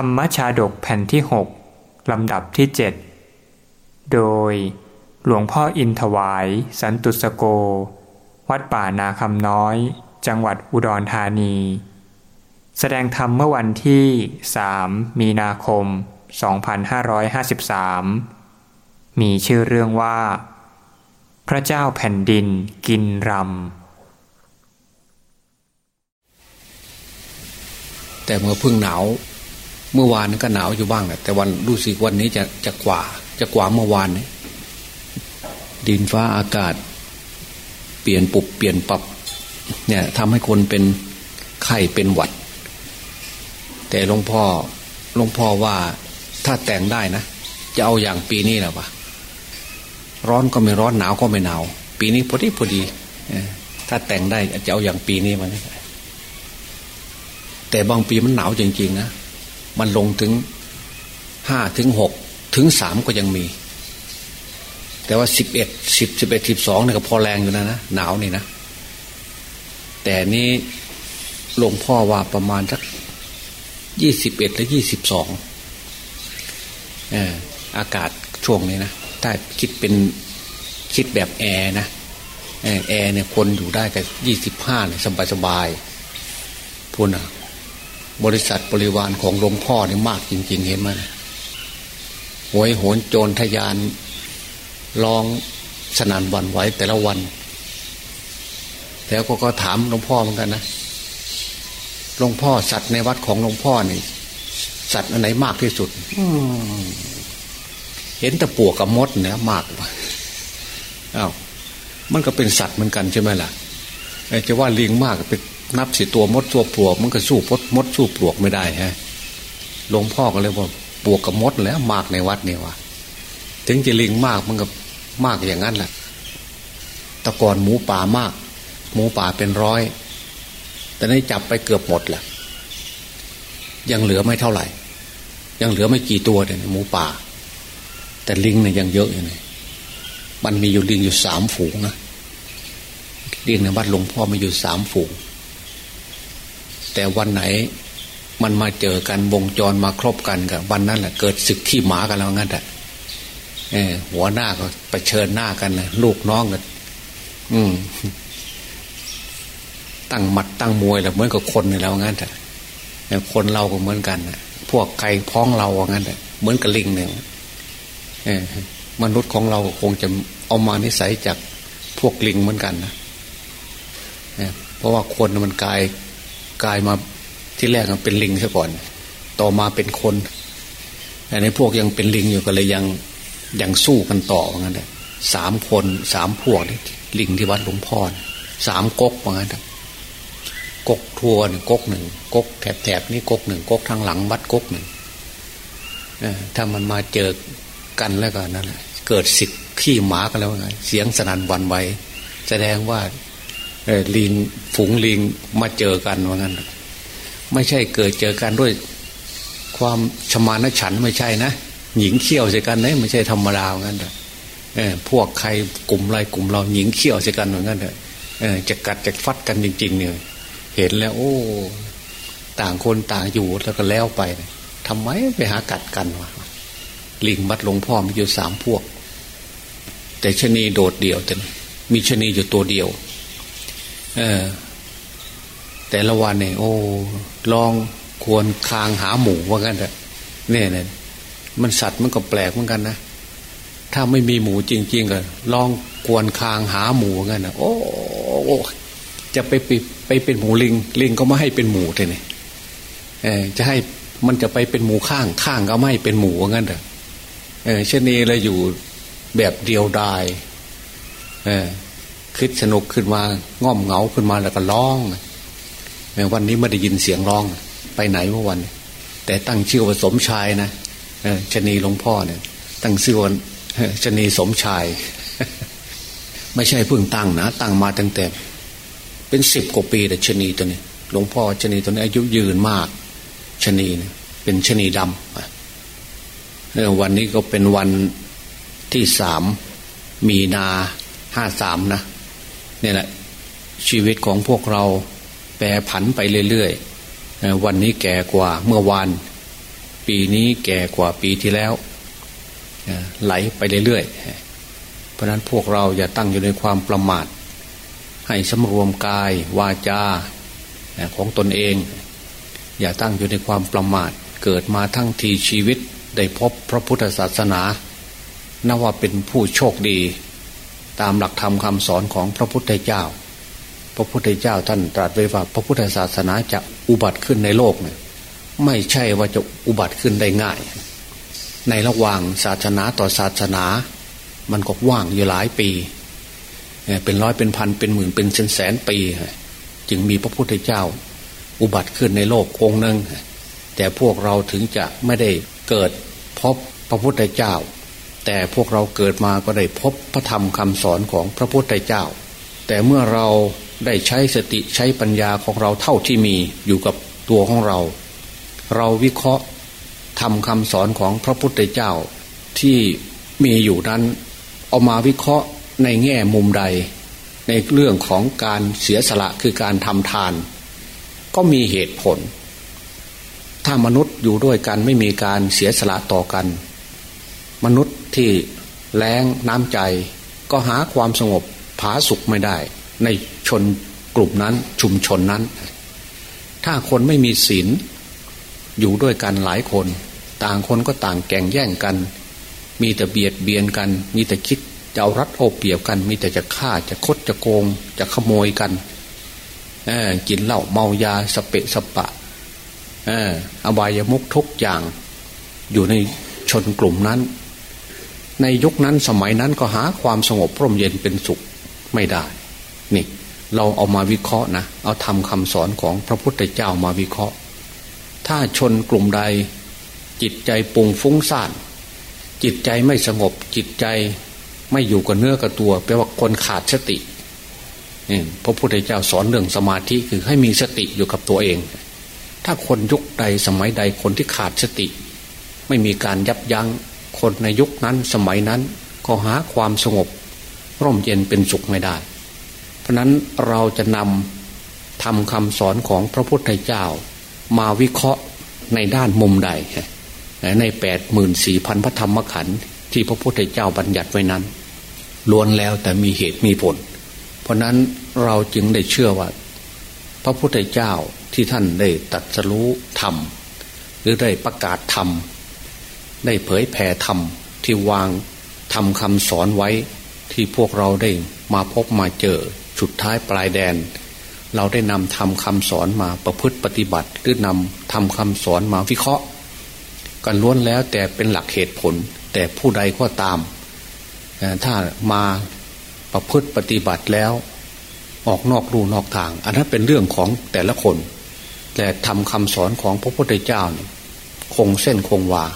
รรมชาดกแผ่นที่หกลำดับที่เจ็ดโดยหลวงพ่ออินถวาย สันตุสโก วัดป่านาคำน้อย จังหวัดอุดรธานี แสดงธรรมเมื่อวันที่สามมีนาคม 2553 มีชื่อเรื่องว่า พระเจ้าแผ่นดินกินรำแต่เมื่อพึ่งหนาว เมื่อวานก็หนาวอยู่บ้างแหละแต่วันรู้สึกวันนี้จะจะกว่า จะกว่าเมื่อวานนี้ดินฟ้าอากาศ เปลี่ยนปุบเปลี่ยนปรับ เนี่ยทำให้คนเป็นไข้เป็นหวัด แต่หลวงพ่อหลวงพ่อว่าถ้าแต่งได้นะ จะเอาอย่างปีนี้แหละวะร้อนก็ไม่ร้อนหนาวก็ไม่หนาว ปีนี้พอดีพอดีถ้าแต่งได้จะเอาอย่างปีนี้มันแต่บางปีมันหนาวจริงๆนะ มันลงถึงห้าถึงหกถึงสามก็ยังมี แต่ว่าสิบเอ็ดสิบสิบเอ็ดสิบสองเนี่ยก็พอแรงอยู่นะนะหนาวนี่นะ แต่นี้หลวงพ่อว่าประมาณสักยี่สิบเอ็ดและยี่สิบสองอากาศช่วงนี้นะถ้าคิดเป็นคิดแบบแอร์นะแอร์เนี่ยคนอยู่ได้กับยี่สิบห้าเนี่ยสบายสบายพูดนะ บริษัทบริวารของหลวงพ่อนี่มากจริง ๆ เห็นไหมหวยโหนโจรทยานลองสนานวันไหวแต่ละวัน แล้วก็ก็ถามหลวงพ่อเหมือนกันนะหลวงพ่อสัตว์ในวัดของหลวงพ่อนี่ สัตว์อันไหนมากที่สุดเห็นแต่ปวกกับมดเนี่ยมากอ้าวมันก็เป็นสัตว์เหมือนกันใช่ไหมล่ะจะว่าลิงมากเป็น นับสิตัวมดตัวปลวก มันก็สู้พดมดสู้ปลวกไม่ได้ฮะหลวงพ่อก็เลยว่าปลวกกับมดแล้วมากในวัดเนี่ยวะถึงจะลิงมากมันก็มากอย่างนั้นแหละตะกอนหมูป่ามาก หมูป่าเป็นร้อย แต่นี่จับไปเกือบหมดแหละยังเหลือไม่เท่าไหร่ ยังเหลือไม่กี่ตัวเนี่ยหมูป่า แต่ลิงเนี่ยยังเยอะอยู่เลยมันมีอยู่ลิงอยู่สามฝูงนะลิงในวัดหลวงพ่อมีอยู่สามฝูง แต่วันไหนมันมาเจอกันวงจรมาครบกันกับวันนั้นแหละเกิดศึกขี้หมากันแล้วงั้นแหละหัวหน้าก็ไปเชิญหน้ากันเลยลูกน้องกันอืม ตั้งหมัดตั้งมวยแล้วเหมือนกับคนนี่แล้วงั้นแหละคนเราก็เหมือนกันพวกไก่พ้องเราว่างั้นแหละเหมือนกับลิงหนึ่งมนุษย์ของเราคงจะเอามานิสัยจากพวกลิงเหมือนกันนะเพราะว่าคนมันกาย กลายมาที่แรกมันเป็นลิงซะก่อน ต่อมาเป็นคนอันนี้พวกยังเป็นลิงอยู่ก็เลยยังยังสู้กันต่อว่างั้นเลยสามคนสามพวกนี่ลิงที่วัดหลวงพ่อสามก๊กว่างั้นก๊กทัวร์ก๊กหนึ่งก๊กแถบแถบนี่ก๊กหนึ่งก๊กทางหลังวัดก๊กหนึ่งถ้ามันมาเจอกันแล้วก็นั่นแหละเกิดสิทธิ์ขี้หมากันแล้วไงเสียงสนั่นวันไหวแสดงว่า ลิงฝูงลิงมาเจอกันว่างั้น ไม่ใช่เกิดเจอกันด้วยความชมานฉันไม่ใช่นะหญิงเขี้ยวใส่กันนะไม่ใช่ธรรมดาว่างั้นเออพวกใครกลุ่มไรกลุ่มเราหญิงเขี้ยวใส่กันว่างั้นเออจะกัดจะฟัดกันจริง ๆ เนี่ย เห็นแล้ว โอ้ ต่างคนต่างอยู่แล้วก็แล้วไปทำไมไปหากัดกันวะลิงมัดหลวงพ่อมีอยู่สามพวก แต่ชนีโดดเดี่ยวแต่มีชนีอยู่ตัวเดียว เออ แต่ละวันเนี่ยโอ้ลองควรคางหาหมูว่ากันเถอะเนี่ยเนี่ยมันสัตว์มันก็แปลกเหมือนกันนะถ้าไม่มีหมูจริงๆก็ลองกวนคางหาหมูกันนะโอ้จะไปไปไปเป็นหมูลิง ลิงก็ไม่ให้เป็นหมูเลยเนี่ยเออจะให้มันจะไปเป็นหมูข้างข้างก็ไม่เป็นหมูว่างั้นเถอะเออเช่นนี้เลยอยู่แบบเดียวดาย เออ คิดสนุกขึ้นมาง่อมเหงาขึ้นมาแล้วก็ร้องแม้วันนี้ไม่ได้ยินเสียงร้อง ไปไหนเมื่อวัน แต่ตั้งชื่อว่าสมชายนะชนีหลวงพ่อเนี่ย ตั้งชื่อว่าชนีสมชาย ไม่ใช่เพิ่งตั้งนะตั้งมาตั้งแต่ เป็นสิบกว่าปีแต่ชนีตัวนี้หลวงพ่อชนีตัวนี้อายุยืนมากชนีเนี่ยเป็นชนีดำวันนี้ก็เป็นวันที่สามมีนาห้าสามนะ เนี่ยแหละชีวิตของพวกเราแปรผันไปเรื่อยๆ วันนี้แก่กว่าเมื่อวาน ปีนี้แก่กว่าปีที่แล้ว ไหลไปเรื่อยๆ เพราะนั้นพวกเราอย่าตั้งอยู่ในความประมาท ให้สำรวมกายวาจาของตนเอง อย่าตั้งอยู่ในความประมาท เกิดมาทั้งทีชีวิตได้พบพระพุทธศาสนานับว่าเป็นผู้โชคดี ตามหลักธรรมคำสอนของพระพุทธเจ้า พระพุทธเจ้าท่านตรัสไว้ว่าพระพุทธศาสนาจะอุบัติขึ้นในโลกเนี่ยไม่ใช่ว่าจะอุบัติขึ้นได้ง่าย ในระหว่างศาสนาต่อศาสนา มันก็ว่างอยู่หลายปี เป็นร้อยเป็นพันเป็นหมื่นเป็นแสนแสนปี จึงมีพระพุทธเจ้า อุบัติขึ้นในโลกองหนึ่งแต่พวกเราถึงจะไม่ได้เกิดพบพระพุทธเจ้า แต่พวกเราเกิดมาก็ได้พบพระธรรมคำสอนของพระพุทธเจ้า แต่เมื่อเราได้ใช้สติใช้ปัญญาของเราเท่าที่มีอยู่กับตัวของเรา เราวิเคราะห์ทำคำสอนของพระพุทธเจ้าที่มีอยู่นั้นเอามาวิเคราะห์ในแง่มุมใด ในเรื่องของการเสียสละคือการทำทาน ก็มีเหตุผล ถ้ามนุษย์อยู่ด้วยกันไม่มีการเสียสละต่อกัน มนุษย์ ที่แรงน้ำใจ ก็หาความสงบผาสุขไม่ได้ ในชนกลุ่มนั้นชุมชนนั้น ถ้าคนไม่มีศีลอยู่ด้วยกันหลายคน ต่างคนก็ต่างแก่งแย่งกัน มีแต่เบียดเบียนกัน มีแต่คิดจะเอารัดโอเปรียบกัน มีแต่จะฆ่าจะคดจะโกง จะขโมยกันกินเหล้าเมายาสเปะสปะอบายมุกทุกอย่าง อยู่ในชนกลุ่มนั้น ในยุคนั้นสมัยนั้นก็หาความสงบร่มเย็นเป็นสุขไม่ได้ นี่ เราเอามาวิเคราะห์นะ เอาทำคำสอนของพระพุทธเจ้ามาวิเคราะห์ ถ้าชนกลุ่มใด จิตใจปุงฟุ้งซ่าน จิตใจไม่สงบ จิตใจไม่อยู่กับเนื้อกับตัวแปลว่าคนขาดสติพระพุทธเจ้าสอนเรื่องสมาธิคือให้มีสติอยู่กับตัวเอง ถ้าคนยุคใดสมัยใดคนที่ขาดสติ ไม่มีการยับยัง้ง คนในยุคนั้นสมัยนั้นก็หาความสงบ ร่มเย็นเป็นสุขไม่ได้ เพราะนั้นเราจะนำทำคำสอนของพระพุทธเจ้า มาวิเคราะห์ในด้านมุมใด ในแปดหมื่นสี่พันพระธรรมขันธ์ที่พระพุทธเจ้าบัญญัติไว้นั้นล้วนแล้วแต่มีเหตุมีผล เพราะนั้นเราจึงได้เชื่อว่า พระพุทธเจ้าที่ท่านได้ตัดสรู้ธรรม หรือได้ประกาศธรรม ได้เผยแผ่ธรรมที่วางทำคำสอนไว้ ที่พวกเราได้มาพบมาเจอสุดท้ายปลายแดน เราได้นำทำคำสอนมาประพฤติปฏิบัติ หรือนำทำคำสอนมาวิเคราะห์ กันล้วนแล้วแต่เป็นหลักเหตุผล แต่ผู้ใดก็ตาม ถ้ามาประพฤติปฏิบัติแล้วออกนอกรูนอกทาง อันนั้นเป็นเรื่องของแต่ละคน แต่ทำคำสอนของพระพุทธเจ้าคงเส้นคงวา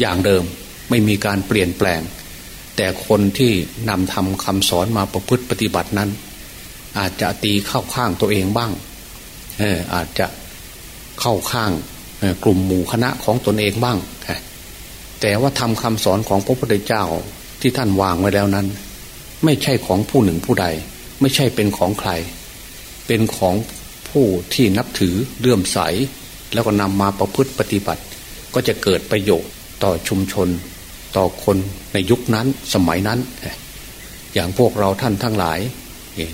อย่างเดิมไม่มีการเปลี่ยนแปลง แต่คนที่นำทำคำสอนมาประพฤติปฏิบัตินั้น อาจจะตีเข้าข้างตัวเองบ้างเอออาจจะเข้าข้างกลุ่มหมู่คณะของตนเองบ้าง แต่ว่าทำคำสอนของพระพุทธเจ้าที่ท่านวางไว้แล้วนั้น ไม่ใช่ของผู้หนึ่งผู้ใด ไม่ใช่เป็นของใคร เป็นของผู้ที่นับถือเลื่อมใส แล้วก็นำมาประพฤติปฏิบัติ ก็จะเกิดประโยชน์ ต่อชุมชน ต่อคนในยุคนั้นสมัยนั้น อย่างพวกเราท่านทั้งหลาย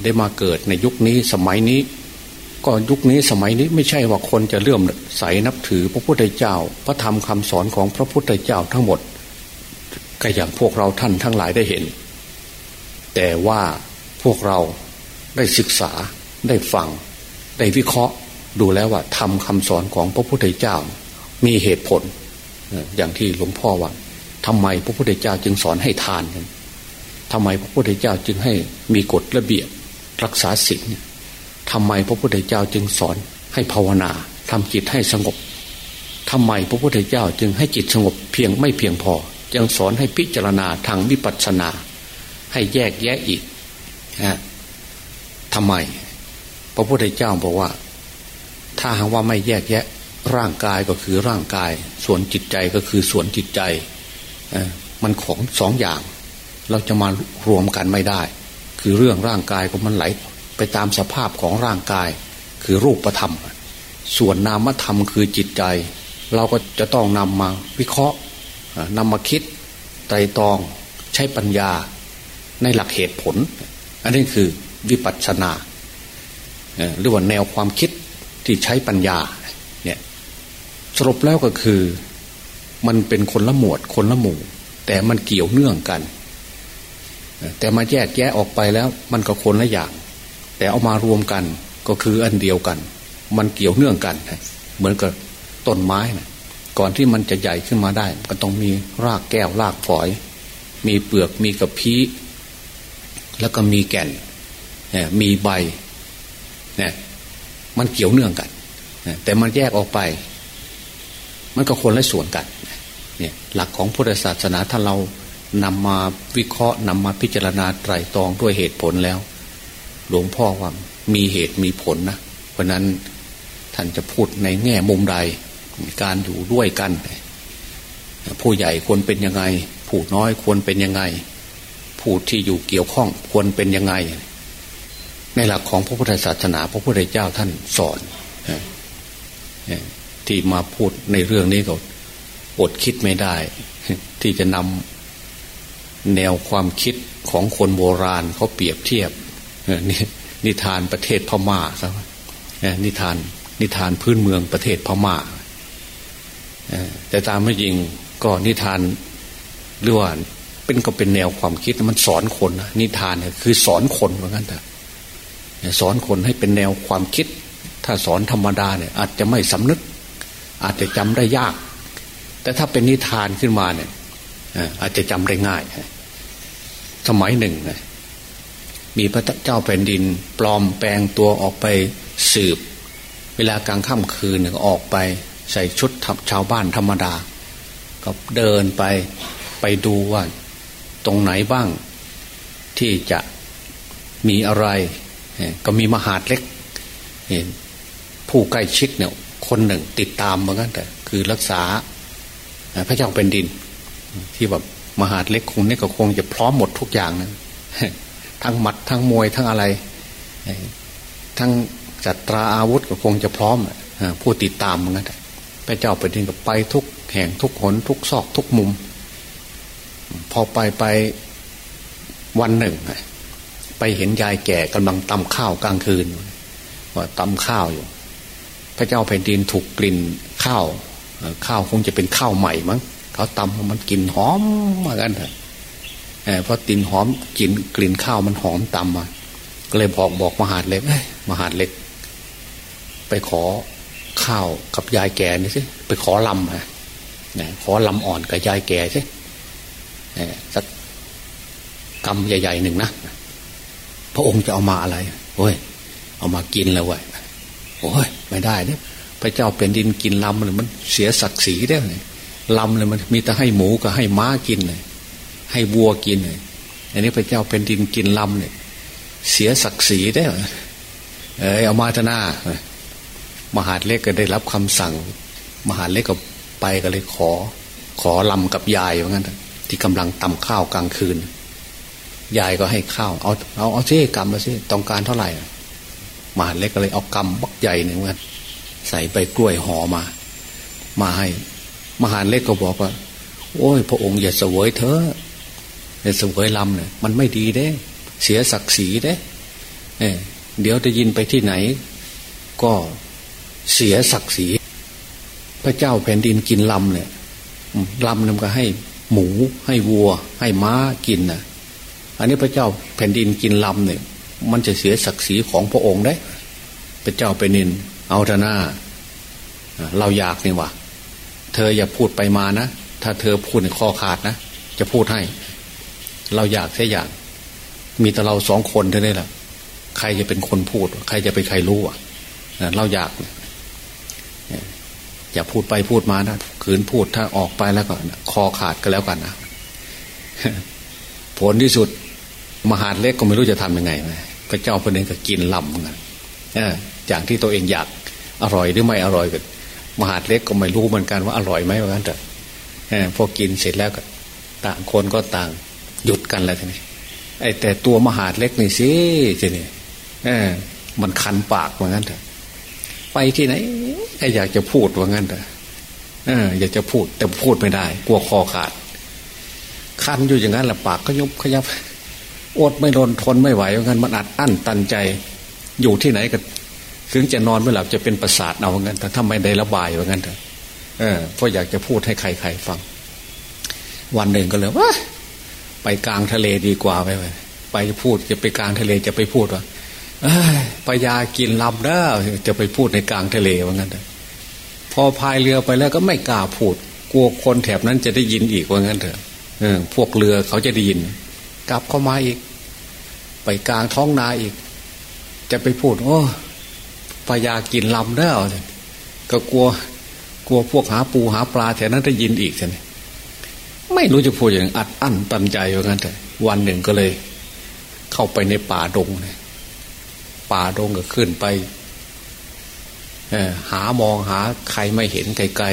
ได้มาเกิดในยุคนี้สมัยนี้ ก็ยุคนี้สมัยนี้ไม่ใช่ว่าคนจะเลื่อมใสนับถือพระพุทธเจ้า พระธรรมคำสอนของพระพุทธเจ้าทั้งหมด ก็อย่างพวกเราท่านทั้งหลายได้เห็น แต่ว่าพวกเราได้ศึกษาได้ฟังได้วิเคราะห์ดูแล้วว่าทำคำสอนของพระพุทธเจ้า มีเหตุผล อย่างที่หลวงพ่อว่าทำไมพระพุทธเจ้าจึงสอนให้ทานทำไมพระพุทธเจ้าจึงให้มีกฎระเบียบรักษาศีลทำไมพระพุทธเจ้าจึงสอนให้ภาวนาทำจิตให้สงบทำไมพระพุทธเจ้าจึงให้จิตสงบเพียงไม่เพียงพอยังสอนให้พิจารณาทางวิปัสสนา ให้แยกแยะอีกนะทำไม พระพุทธเจ้าบอกว่า ถ้าหากว่าไม่แยกแยะ ร่างกายก็คือร่างกาย ส่วนจิตใจก็คือส่วนจิตใจมันของสองอย่าง เราจะมารวมกันไม่ได้ คือเรื่องร่างกายก็มันไหลไปตามสภาพของร่างกาย คือรูปธรรม ส่วนนามธรรมคือจิตใจ เราก็จะต้องนำมาวิเคราะห์นำมาคิดไตรตรองใช้ปัญญาในหลักเหตุผล อันนี้คือวิปัสสนาหรือว่าแนวความคิดที่ใช้ปัญญา สรุปแล้วก็คือ มันเป็นคนละหมวดคนละหมู่ แต่มันเกี่ยวเนื่องกัน แต่มาแยกแยะออกไปแล้ว มันก็คนละอย่าง แต่เอามารวมกันก็คืออันเดียวกัน มันเกี่ยวเนื่องกัน เหมือนกับต้นไม้นะก่อนที่มันจะใหญ่ขึ้นมาได้ ก็ต้องมีรากแก้วรากฝอย มีเปลือกมีกระพี้แล้วก็มีแก่นมีใบเนี่ยมันเกี่ยวเนื่องกัน แต่มันแยกออกไป มันก็คนละส่วนกันเนี่ยหลักของพุทธศาสนาถ้าเรานำมาวิเคราะห์นำมาพิจารณาไตรตรองด้วยเหตุผลแล้ว หลวงพ่อว่ามีเหตุมีผลนะ เพราะนั้นท่านจะพูดในแง่มุมใด การอยู่ด้วยกัน ผู้ใหญ่ควรเป็นยังไง ผู้น้อยควรเป็นยังไง ผู้ที่อยู่เกี่ยวข้องควรเป็นยังไง ในหลักของพระพุทธศาสนา พระพุทธเจ้าท่านสอน ที่มาพูดในเรื่องนี้ก็อดคิดไม่ได้ ที่จะนำแนวความคิดของคนโบราณเขาเปรียบเทียบนิทานประเทศพม่าครับนิทานนิทานพื้นเมืองประเทศพม่าแต่ตามไม่จริงก็นิทานหรือว่าเป็นก็เป็นแนวความคิดมันสอนคนนะนิทานเนี่ยคือสอนคนเหมือนกันแต่สอนคนให้เป็นแนวความคิด ถ้าสอนธรรมดาเนี่ยอาจจะไม่สำนึก อาจจะจำได้ยาก แต่ถ้าเป็นนิทานขึ้นมาเนี่ยอาจจะจำได้ง่าย สมัยหนึ่งมีพระเจ้าแผ่นดิน ปลอมแปลงตัวออกไปสืบ เวลากลางค่ำคืนก็ออกไปใส่ชุดชาวบ้านธรรมดา ก็เดินไปไปดูว่า ตรงไหนบ้าง ที่จะมีอะไร ก็มีมหาดเล็กผู้ใกล้ชิดเนี่ย คนหนึ่งติดตามเหมือนกันแต่คือรักษาพระเจ้าเป็นดิน ที่แบบมหาดเล็กคงนี่ก็คงจะพร้อมหมดทุกอย่างนะทั้งหมัดทั้งมวยทั้งอะไร ทั้งจัตราอาวุธก็คงจะพร้อมผู้ติดตามเหมือนกันพระเจ้าแผ่นดินก็ไปทุกแห่งทุกหนทุกซอกทุกมุม พอไปไปวันหนึ่งไปเห็นยายแก่กำลังตำข้าวกลางคืนว่าตำข้าวอยู่ พระเจ้าแผ่นดินถูกกลิ่นข้าวข้าวคงจะเป็นข้าวใหม่มั้งเขาตำมันกลิ่นหอมมากันเถอะเพราะตินหอมกลิ่นกลิ่นข้าวมันหอมตำมาก็เลยบอกบอกมหาดเล็กมหาดเล็ก ไปขอข้าวกับยายแก่นี่สิไปขอลำฮะขอลำอ่อนกับยายแก่สิสักกำใหญ่ๆหนึ่งนะพระองค์จะเอามาอะไรโอ้ย เอามากินแล้วเว้ยโอ้ย ไม่ได้เนี่ยพระเจ้าเป็นดินกินลำเลยมันเสียศักดิ์ศรีได้เลยลำเลยมันมีแต่ให้หมูกับให้ม้ากินเลยให้วัวกินเลยอันนี้พระเจ้าเป็นดินกินลำเนี่ย เสียศักดิ์ศรีได้เออเอามาทนามหาเล็กก็ได้รับคำสั่ง มหาเล็กก็ไปก็เลยขอ ขอลำกับยายว่างั้นที่กำลังตำข้าวกลางคืนยายก็ให้ข้าวเอาเอาเอาซิกำมมาซิต้องการเท่าไหร่ มหาเล็กก็เลยเอากำบักใหญ่หนึ่งว่าใส่ใบกล้วยห่อมา มาให้ มหาเล็กก็บอกว่า โอ้ย พระองค์อย่าเสวยเถอะอย่าเสวยลำเนี่ยมันไม่ดีเด้ เสียศักดิ์ศรีเด้เเดี๋ยวจะยินไปที่ไหน ก็เสียศักดิ์ศรีพระเจ้าแผ่นดินกินลำเนี่ยลำนึงก็ให้หมูให้วัว ให้ม้ากินนะอันนี้พระเจ้าแผ่นดินกินลำเนี่ย มันจะเสียศักดิ์ศรีของพระองค์ได้พระเจ้าแผ่นดิน เอาเถอะหน้า เราอยากนี่วะเธออย่าพูดไปมานะ ถ้าเธอพูดในคอขาดนะ จะพูดให้ เราอยากแค่อยากมีแต่เราสองคนเท่านั้นแหละใครจะเป็นคนพูด ใครจะเป็นใครรู้อะเราอยาก อย่าพูดไปพูดมานะขืนพูดถ้าออกไปแล้วก็คอขาดก็แล้วกันนะผลที่สุด มหาดเล็กก็ไม่รู้จะทำยังไงพระเจ้าพระเนก็กินลำเหมือนกันอย่างที่ตัวเองอยากอร่อยหรือไม่อร่อยกันมหาดเล็กก็ไม่รู้เหมือนกันว่าอร่อยไหมเหมือนกันแต่พอกินเสร็จแล้วก็ ต่างคนก็ต่างหยุดกันแล้วทีนี้ไอ้แต่ตัวมหาดเล็กนี่สิทีนี้มันคันปากเหมือนกันเถอะไปที่ไหนก็อยากจะพูดว่างั้นแต่เอออยากจะพูดแต่พูดไม่ได้ กลัวคอขาดคันอยู่อย่างนั้นแหละปากก็ยุบขยับ อดไม่ทนทนไม่ไหวเพราะงั้นมันอัดอั้นตันใจ อยู่ที่ไหนก็ถึงจะนอนไม่หลับจะเป็นประสาทเอางั้นแต่ถ้าไม่ได้ระบายว่างั้นเถอะเออเพราะอยากจะพูดให้ใครๆฟัง วันหนึ่งก็เลยว่าไปกลางทะเลดีกว่าไปไปไปพูดจะไปกลางทะเลจะไปพูดว่าปยากินลำเด้จะไปพูดในกลางทะเลว่างั้นเถอะพอพายเรือไปแล้วก็ไม่กล้าพูด กลัวคนแถบนั้นจะได้ยินอีกว่างั้นเถอะเออพวกเรือเขาจะได้ยิน กลับเข้ามาอีก ไปกลางท้องนาอีก จะไปพูดโอ้ปยากินลำเด้อก็กลัว กลัวพวกหาปูหาปลาแถวนั้นได้ยินอีกใช่ไหมไม่รู้จะพูดอย่างอัดอั้นตันใจว่างั้นแต่วันหนึ่งก็เลย เข้าไปในป่าดงเลยป่าดงก็ขึ้นไปหามองหาใครไม่เห็นไกล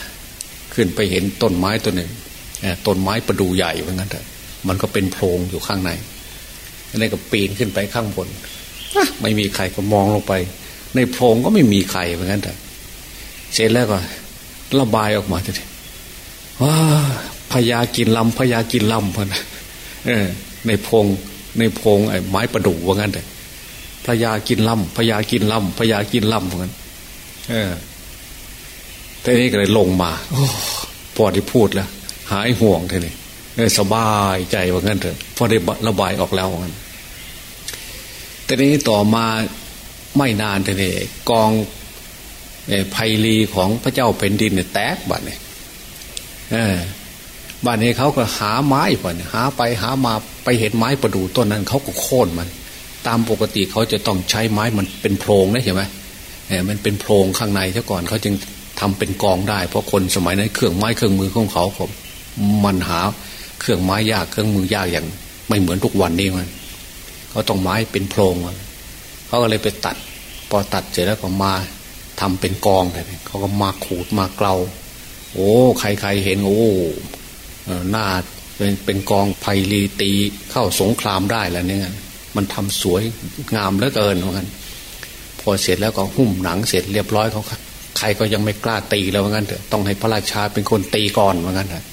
ๆขึ้นไปเห็นต้นไม้ตัวหนึ่งต้นไม้ประดูใหญ่ว่างั้นแต่มันก็เป็นโพรงอยู่ข้างใน นี่ก็ปีนขึ้นไปข้างบนไม่มีใครก็มองลงไป ในโพรงก็ไม่มีใครเหมือนกันแต่เสร็จแล้วก็ระบายออกมาทีว้าพญากินลำพญากินลำพนเออ ในพงในพงไอ้ไม้ประดู่ว่างั้นแต่พญากินลำพญากินลำพญากินลำว่างั้น เออแต่นี้ก็เลยลงมาโอ้พอที่พูดแล้ว หายห่วงทีนี้สบายใจว่างั้นเถอะพอได้ระบายออกแล้วว่างั้น แต่นี้ต่อมาไม่นานทีนี้กองไพลีของพระเจ้าเป็นดินเนี่ยแตกบัดเนี่ยบ้านนี้เขาก็หาไม้ก่อนหาไปหามาไปเห็นไม้ประดู่ต้นนั้นเขาก็โค่นมัน ตามปกติเขาจะต้องใช้ไม้มันเป็นโพรงนะเห็นไหมเออมันเป็นโพรงข้างในซะก่อนเขาจึงทำเป็นกองได้ เพราะคนสมัยนั้นเครื่องไม้เครื่องมือของเขาผมมันหาเครื่องไม้ยากเครื่องมือยากอย่าง ไม่เหมือนทุกวันนี้มัน เขาต้องไม้เป็นโพรงเขาก็เลยไปตัด พอตัดเสร็จแล้วก็มาทำเป็นกองเลยเขาก็มาขูดมาเกลาโอ้ใครๆเห็นโอ้หน้าเป็นเป็นกองไพลีตีเข้าสงครามได้แล้วเนี่ยมันทำสวยงามเหลือเกินเหมือนกันพอเสร็จแล้วก็หุ้มหนังเสร็จเรียบร้อยเขาใครก็ยังไม่กล้าตีแล้วเหมือนกันเถอะต้องให้พระราชาเป็นคนตีก่อนเหมือนกันเถอะ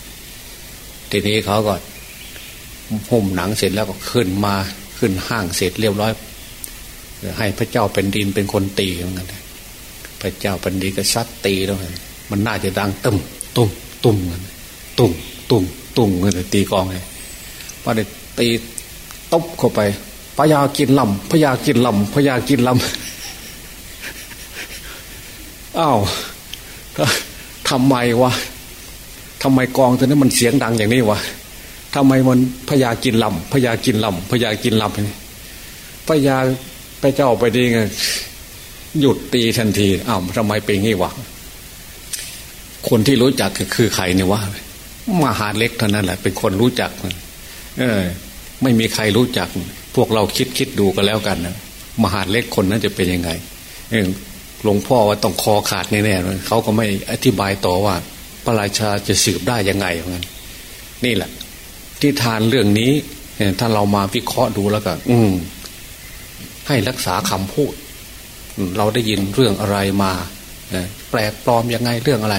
ทีนี้เขาก็หุ้มหนังเสร็จแล้วก็ขึ้นมา ขึ้นห้างเสร็จเรียบร้อยให้พระเจ้าเป็นดินเป็นคนตีเหมือนกันพระเจ้าเป็นดินก็ซัดตีแล้วมันน่าจะดังตึมตุ้มตุ้มเงินตุ้มตุ้มตุ้มเงินตีกองเลยพอได้ตีตบเข้าไปพญากินลำพญากินลำพญากินลำอ้าวทำไมวะทำไมกองตัวนี้มันเสียงดังอย่างนี้วะ ทำไมมันพญากินลำพญากินลำพญากินลำนี่พญาไปเจ้าไปดีไงหยุดตีทันทีอ้าวทำไมเป็นงี้วะคนที่รู้จักคือใครเนี่ยว่ามหาเล็กเท่านั้นแหละ เป็นคนรู้จักเออ ไม่มีใครรู้จัก พวกเราคิดคิดดูกันแล้วกันนะมหาเล็กคนนั้นจะเป็นยังไงเออหลวงพ่อว่าต้องคอขาดแน่ๆเขาก็ไม่อธิบายต่อว่า พระราชาจะสืบได้ยังไงเหมือนกันนี่แหละ ที่ทานเรื่องนี้ถ้าเรามาวิเคราะห์ดูแล้วก็อืม ให้รักษาคำพูด เราได้ยินเรื่องอะไรมาแปลกปลอมยังไงเรื่องอะไร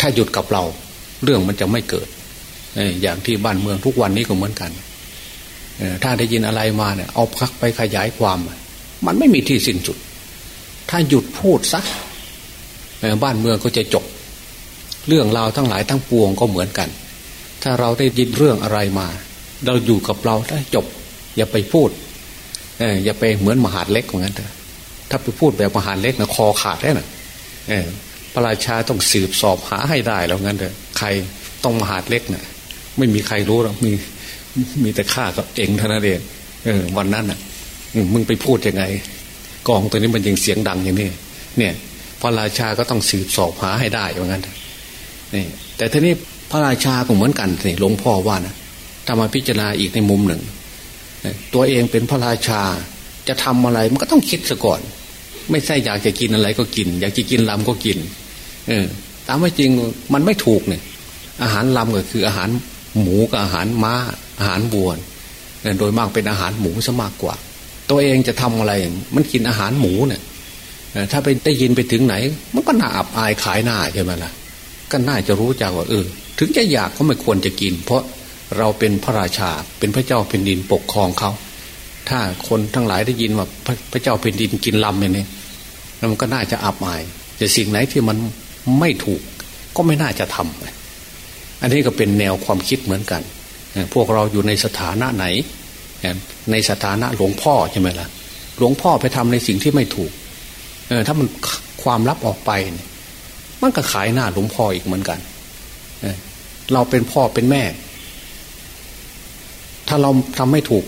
ถ้าหยุดกับเรา เรื่องมันจะไม่เกิดอย่างที่บ้านเมืองทุกวันนี้ก็เหมือนกันถ้าได้ยินอะไรมาเนี่ย เอาพักไปขยายความ มันไม่มีที่สิ้นสุด ถ้าหยุดพูดสักบ้านเมืองก็จะจบ เรื่องราวทั้งหลายทั้งปวงก็เหมือนกัน ถ้าเราได้ยินเรื่องอะไรมา เราอยู่กับเราถ้าจบ อย่าไปพูดอย่าไปเหมือนมหาดเล็กเหมือนกันเถอะถ้าไปพูดแบบมหาดเล็กนะคอขาดได้นะพระราชาต้องสืบสอบหาให้ได้แล้วงั้นเถอะใครต้องมหาดเล็กเนะ่ยไม่มีใครรู้หรอกมีมีแต่ข้ากับเองเท่านั้นเองเออวันนั้นอะมึงไปพูดยังไง กองตัวนี้มันยังเสียงดังอย่างนี้เนี่ยพระราชาก็ต้องสืบสอบหาให้ได้อย่างนั้นนี่แต่ทีนี้ พระราชาก็เหมือนกันนี่หลวงพ่อว่านะถ้ามาพิจารณาอีกในมุมหนึ่ง ตัวเองเป็นพระราชาจะทำอะไรมันก็ต้องคิดซะก่อน ไม่ใช่อยากจะกินอะไรก็กิน อยากจะกินลำก็กิน เออ ตามว่จริงมันไม่ถูกเนี่ย อาหารลำก็คืออาหารหมูกับอาหารม้า อาหารวัวโดยมากเป็นอาหารหมูซะมากกว่า ตัวเองจะทำอะไร มันกินอาหารหมูเนี่ยถ้าไปได้ยินไปถึงไหน มันก็น่าอับอายขายหน้าใช่ไหมล่ะก็น่าจะรู้จักว่าเออ ถึงจะอยากก็ไม่ควรจะกิน เพราะเราเป็นพระราชาเป็นพระเจ้าแผ่นดินปกครองเขา ถ้าคนทั้งหลายได้ยินว่าพระพระเจ้าแผ่นดินกินลำอย่างนี้มันก็น่าจะอับอาย แต่สิ่งไหนที่มันไม่ถูกก็ไม่น่าจะทำอันนี้ก็เป็นแนวความคิดเหมือนกัน พวกเราอยู่ในสถานะไหน ในสถานะหลวงพ่อใช่ไหมล่ะ หลวงพ่อไปทำในสิ่งที่ไม่ถูกเออถ้ามันความลับออกไป มันก็ขายหน้าหลวงพ่ออีกเหมือนกัน เราเป็นพ่อเป็นแม่ ถ้าเราทำไม่ถูก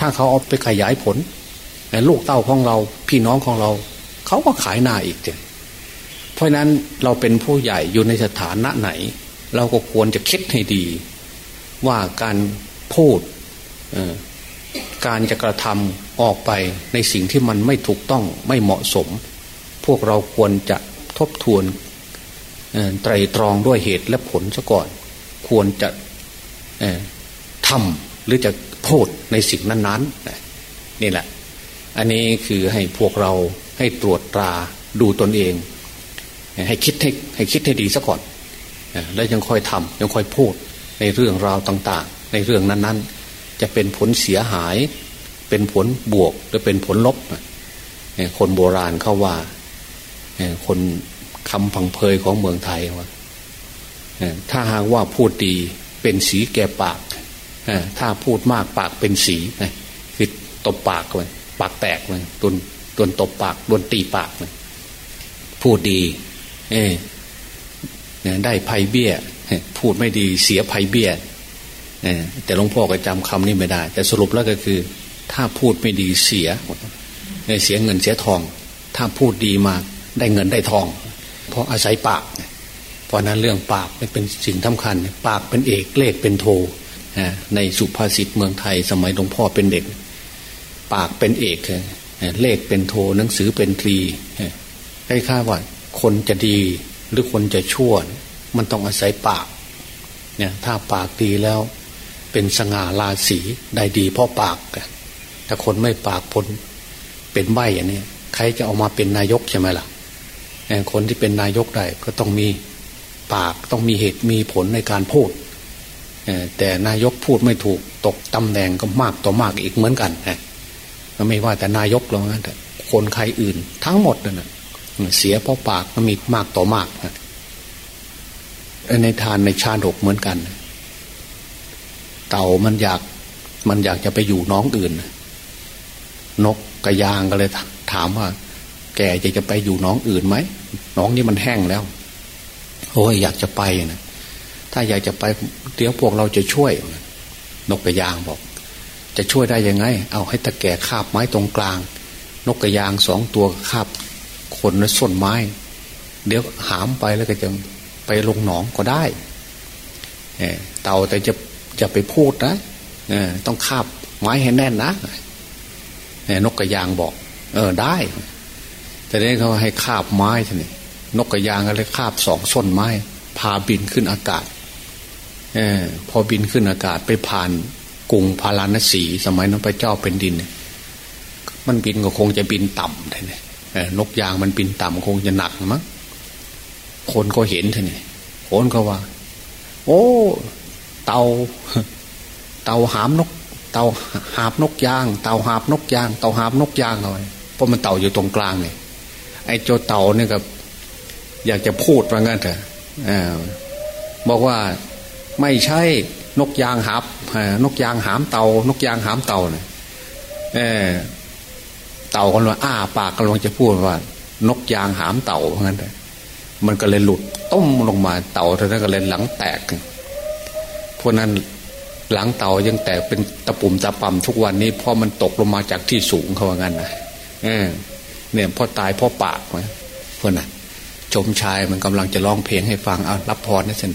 ถ้าเขาเอาไปขยายผลลูกเต้าของเรา พี่น้องของเรา เขาก็ขายหน้าอีกเจ้เพราะนั้นเราเป็นผู้ใหญ่อยู่ในสถานะไหน เราก็ควรจะคิดให้ดี ว่าการพูดการจะกระทำออกไปในสิ่งที่มันไม่ถูกต้องไม่เหมาะสม พวกเราควรจะทบทวน ไตรตรองด้วยเหตุและผลซะก่อน ควรจะทำหรือจะพูดในสิ่งนั้นๆนี่แหละ อันนี้คือให้พวกเราให้ตรวจตราดูตนเอง ให้คิดให้ให้คิดให้ดีซะก่อนแล้วยังค่อยทำยังค่อยพูดในเรื่องราวต่าง ๆ ในเรื่องนั้น ๆ จะเป็นผลเสียหาย เป็นผลบวกหรือเป็นผลลบ คนโบราณเขาว่าคน คำพังเพยของเมืองไทยว่าถ้าหากว่าพูดดีเป็นสีแก่ปากถ้าพูดมากปากเป็นสีคือตบปากเลยปากแตกเลยตนตนตบปากโดนตีปากเลยพูดดี เอได้ไพ่เบี้ย พูดไม่ดีเสียไพ่เบี้ยแต่หลวงพ่อก็จำคำนี้ไม่ได้ แต่สรุปแล้วก็คือ ถ้าพูดไม่ดีเสียเสียเงินเสียทอง ถ้าพูดดีมากได้เงินได้ทอง เพราะอาศัยปาก เพราะนั้นเรื่องปากเป็นสิ่งสาคัญ ปากเป็นเอกเลขเป็นโทในสุภาษิตเมืองไทย สมัยหลวงพ่อเป็นเด็ก ปากเป็นเอกเลขเป็นโทหนังสือเป็นตรีให้ค่าว่าคนจะดีหรือคนจะชั่ว มันต้องอาศัยปากเนี่ยถ้าปากดีแล้ว เป็นสง่าราศีได้ดีเพราะปากแต่คนไม่ปากพลเป็นใบอย่างนี้ใครจะเอามาเป็นนายกใช่ไหมล่ะ คนที่เป็นนายกได้ก็ต้องมีปากต้องมีเหตุมีผลในการพูดแต่นายกพูดไม่ถูกตกตำแหน่งก็มากต่อมากอีกเหมือนกันนะไม่ว่าแต่นายกหรอกนะแต่คนใครอื่น ทั้งหมดนะเสียเพราะปากมันมีมากต่อมากนะในทานในชาดกเหมือนกัน เต่ามันอยากมันอยากจะไปอยู่น้องอื่น นกกระยางก็เลยถามว่า แกจะจะไปอยู่น้องอื่นไหม น้องนี่มันแห้งแล้ว โอ้ยอยากจะไปนะถ้าอยากจะไปเดี๋ยวพวกเราจะช่วย นกกระยางบอก จะช่วยได้ยังไง เอาให้ตะแก่คาบไม้ตรงกลาง นกกระยางสองตัวคาบคนและส้นไม้ เดี๋ยวหามไปแล้วก็จะไปลงหนองก็ได้เต่าแต่จะจะไปพูดนะต้องคาบไม้ให้แน่นนะนกกระยางบอก เออได้ แต่นี้เขาให้คาบไม้ท่นี่นกกระยางก็เลยคาบสองส้นไม้ พาบินขึ้นอากาศอพอบินขึ้นอากาศไปผ่านกรุงพาราณสี สมัยนั้นพระเจ้าเป็นดิน มันบินก็คงจะบินต่ำเลยนกยางมันบินต่ำคงจะหนักมั้งคนก็เห็นท่นี่คนก็ว่า โอ้ เตา เตาหามนก เตาหาบนกยาง เตาหาบนกยาง เตาหาบนกยางเลยเพราะมันเต่าอยู่ตรงกลางเนี่ย ไอ้โจเต่าเนี่ยกับอยากจะพูดว่างั้นเถอะบอกว่าไม่ใช่นกยางหาบนกยางหามเตานกยางหามเตาเนี่ยเเต่ากันว่าอ้าปากกำลังจะพูดว่า นกยางหามเต่าเพรางั้นเลยมันก็เลยหลุดต้มลงมาเต่าเท่านั้นก็เลยหลังแตกเพราะนั้นหลังเต่ายังแตกเป็นตะปุ่มตะปำทุกวันนี้เพราะมันตกลงมาจากที่สูงเขาว่างั้นนะเออ เนี่ยพ่อตายพ่อปากนะเพื่อนน่ะชมชายมันกำลังจะร้องเพลงให้ฟังเอารับพรนะสิ